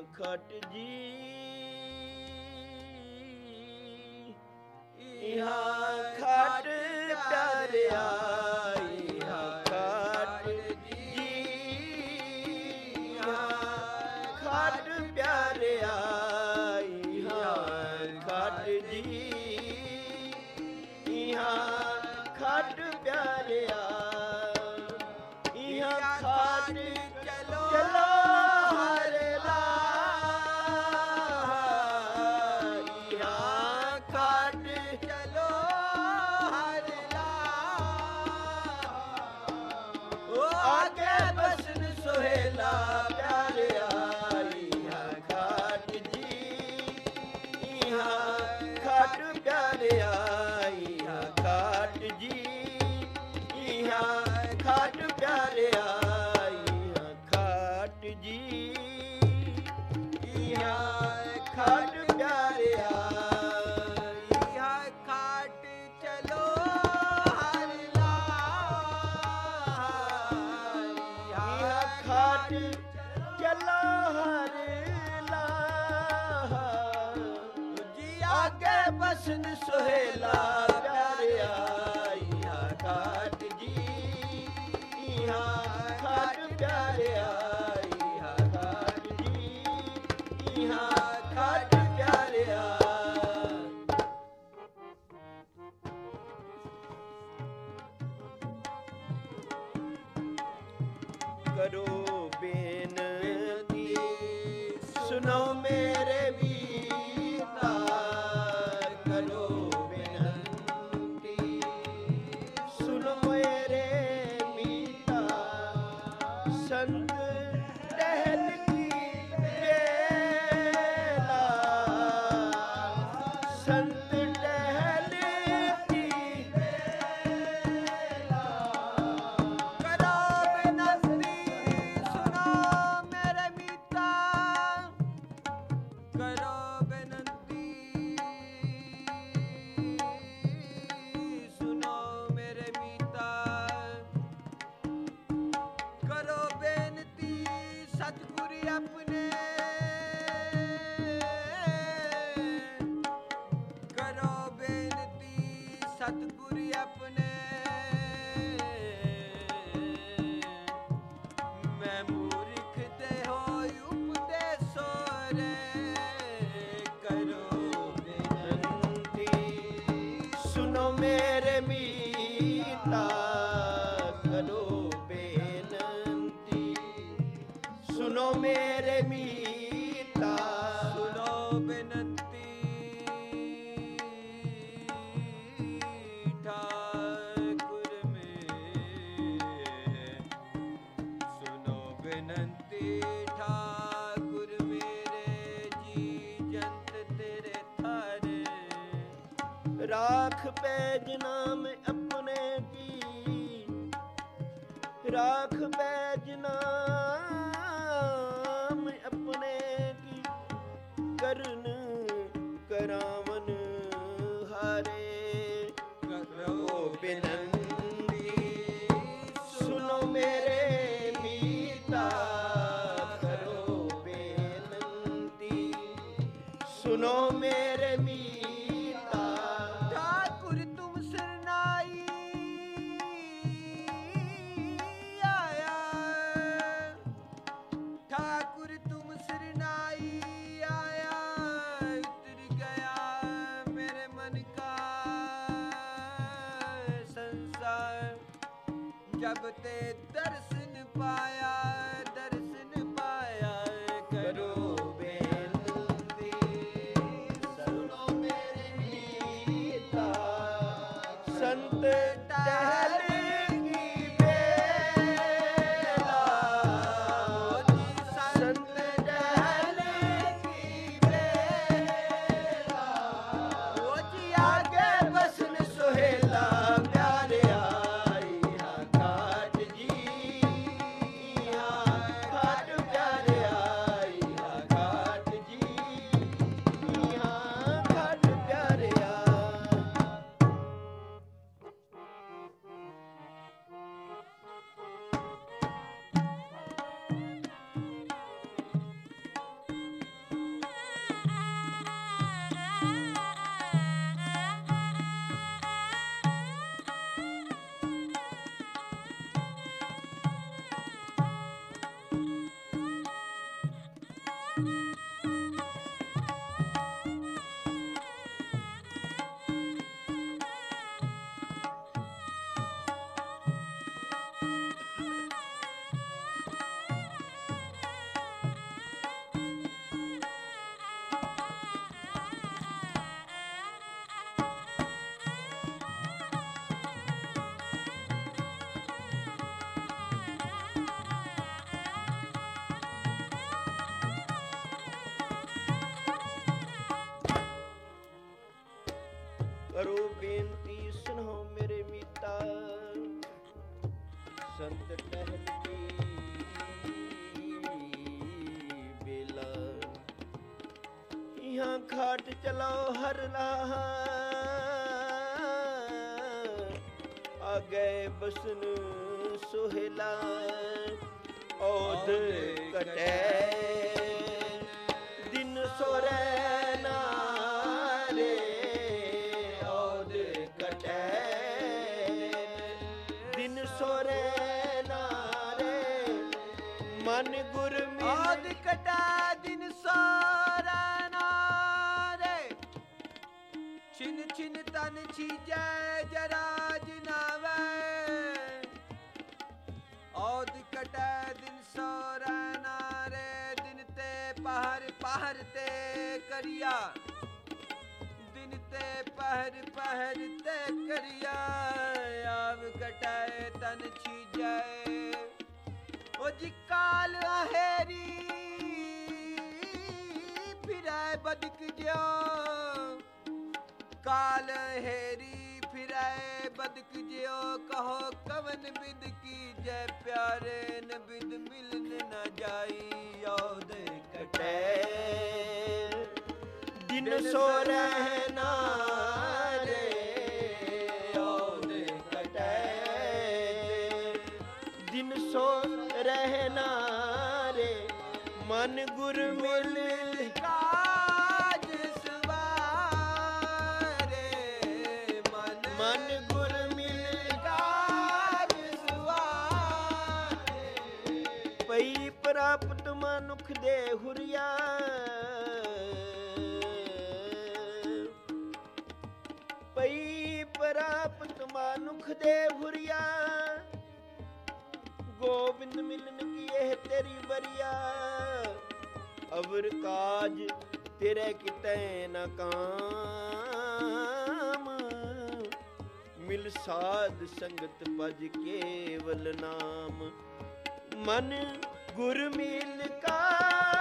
ਖਟ ਜੀ। ਇਹਾ ਰਾਖ ਪੈਜ ਨਾਮ ਆਪਣੇ ਕੀ? ਰਾਖ ਪੈ birthday ਗਏ ਬਸਨ ਸੁਹਿਲਾ ਔਧ ਕਟੈ। ਦਿਨ ਸੋਰੇ ਛਿਨ ਛਿਨ ਤਨ ਛੀਜੈ ਜਰਾਜ ਜਨਾਵੇ। ਆਦ ਕਟੈ ਦਿਨ ਸਾਰਾ ਨਾਰੇ, ਦਿਨ ਤੇ ਪਹਰ ਪਹਰ ਤੇ ਕਰਿਆ। ਦਿਨ ਤੇ ਪਹਰ ਪਹਰ ਤੇ ਕਰਿਆ, ਆਵ ਕਟਾਏ ਤਨ ਛੀਜੈ। ਉਹ ਜੀ ਕਾਲ ਹੈਰੀ ਫਿਰੈ ਬਦਕ ਜਿਉ। ਕਾਲ ਹੈਰੀ ਫਿਰੈ, ਬਦਕ ਜਿਉ ਕਹੋ ਕਵਨ ਬਿਦ ਕੀ ਜੈ ਪਿਆਰੇ, ਨ ਬਿਦ ਮਿਲਨ ਨ ਜਾਈ ਔਦ ਕਟੈ। ਕਟੈ ਦਿਨ ਸੋ ਅਵਰ ਕਾਜ ਤੇਰੇ ਕਿਤੈ ਨਾ ਕਾਮ। ਮਿਲ ਸਾਧ ਸੰਗਤ ਭਜ ਕੇਵਲ ਨਾਮ। ਮਨ ਗੁਰ ਮਿਲ ਕਾਜ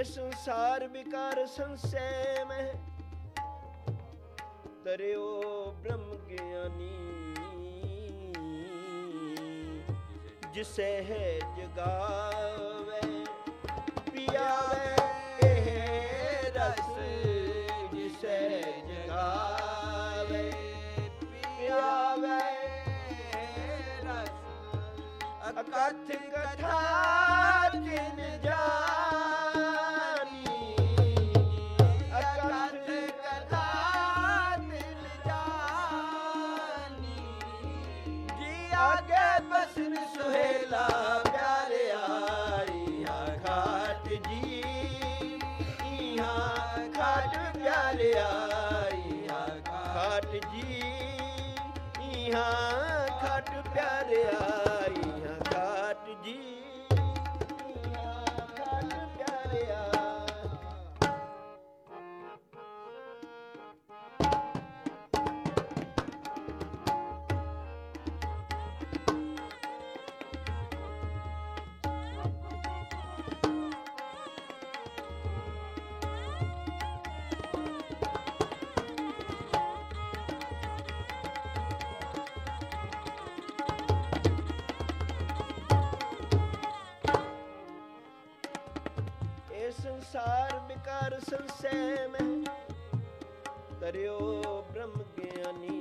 ਇਹ ਸੰਸਾਰ ਵਿਕਾਰ ਸੰਸੈ ਮਹਿ ਤਰਿਓ ਬ੍ਰਹਮ ਗਿਆਨੀ, ਜਿਸੇ ਹੈ ਜਗਾਵੇ, ਪਿਆਵੇ ਇਹ ਰਸ, ਜਿਸੇ ਜਗਾਵੇ, ਪਿਆਵੇ ਰਸ। ਅਕਥ ਕਥਾ ਜਿਨ ਜਾਨੀ ਇਹਾਂ ਪਿਆਰਿਆ ਸੰਸਾਰ ਵਿਕਾਰ ਸੰਸੈ ਮੈਂ ਤਰਿਓ ਬ੍ਰਹਮ ਗਿਆਨੀ,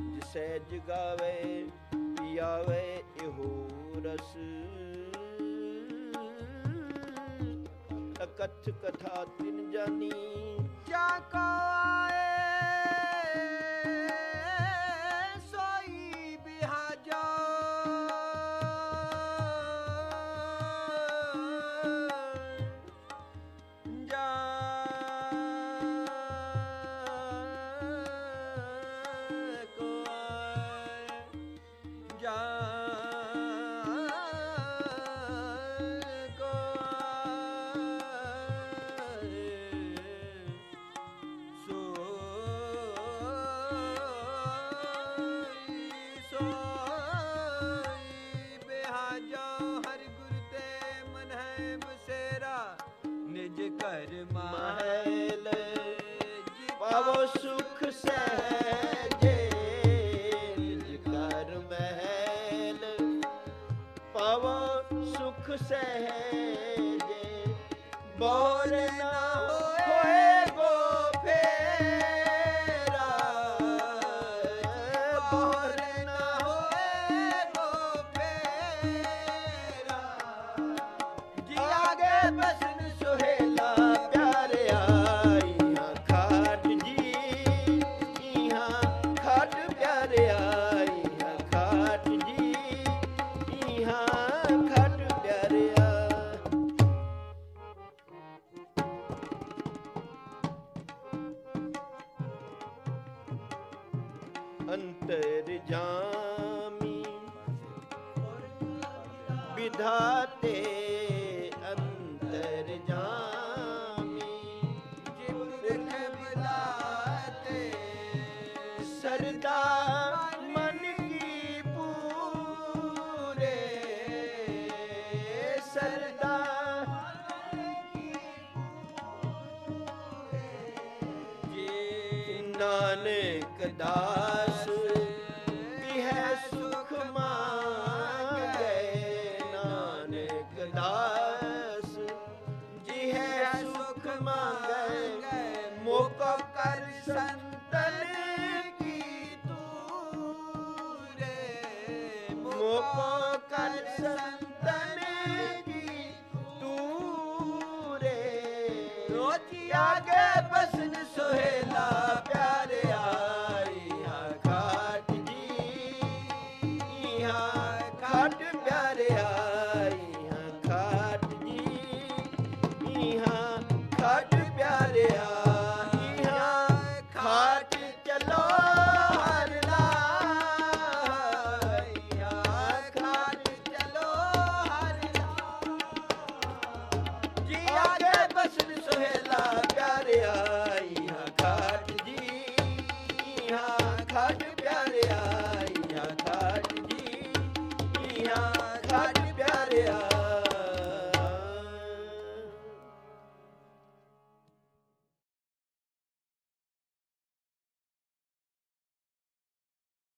ਜਿਸੈ ਜਗਾਵੇ, ਪਿਆਵੇ, ਇਹੋ ਰਸ। ਅਕਥ ਕਥਾ ਤਿਨ ਜਾਨੀ, ਜਾ ਕੋ না ਅੰਤਰ ਜਾਮੀ। ਵਿਧਾਤੇ ਨਾਨਕ ਦਾਸ ਹੈ ਸੁਖ ਮੰਗੇ ਨਾਨਕ ਦਾਸ? ਜੀ ਹੈ ਸੁਖ ਮੰਗੇ? ਮੋਕੋ ਕਰ ਸੰਤਨ ਕੀ ਤੂਰੇ ਮੋਕੋ ਕਰ ਸੰਤਨ ਕੀ ਤੂਰੇ ਰੋਜੀ